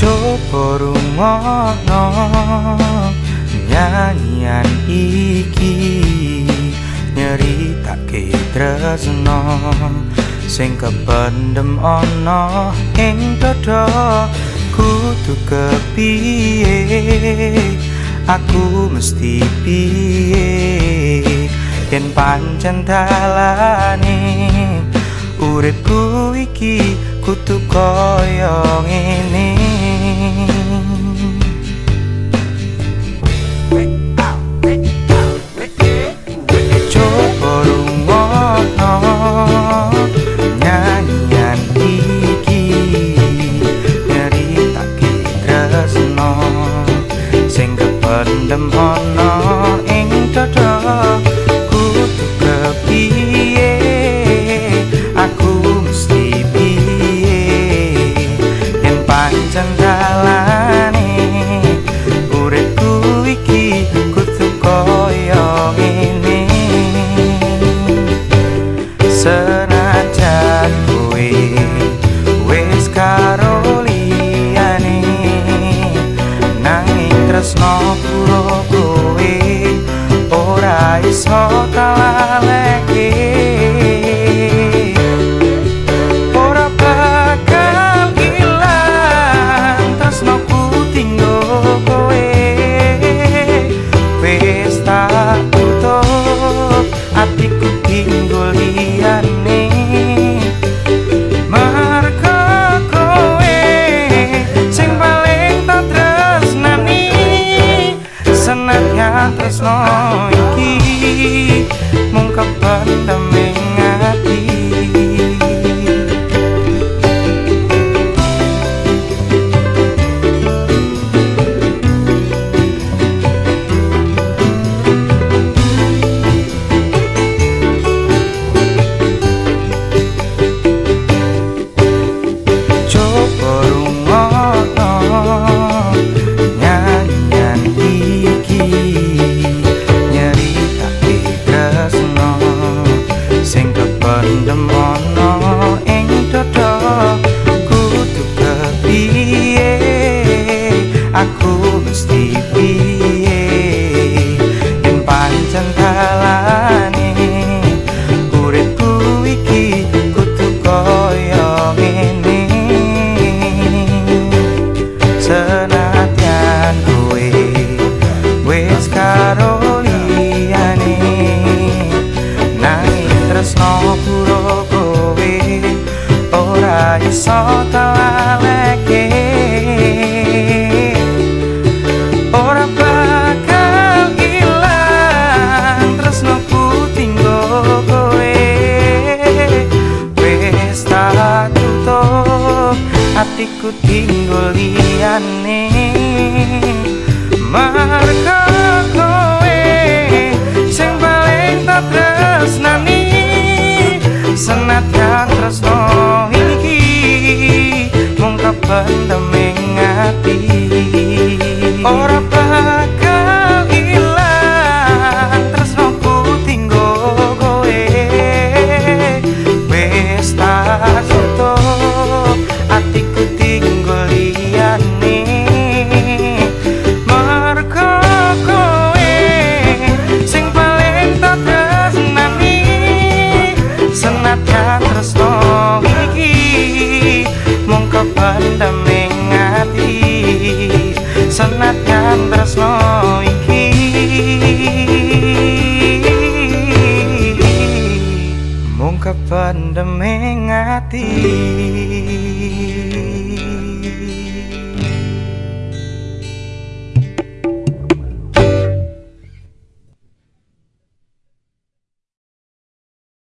coba rungokno nyanyian iki nyeritake tresno. Sing kependem ana ing dada kudu kepiye? Aku mesti piye? Yen pancen dalane uripku iki kutu koyong ngene. 사. iso kelaleke ora bakal ilang tresno ku tinggo kowe wis tutup atiku tinggo liyane marko kowe sing paling tak tresnani senat pendem ngati ora pandemi ngati.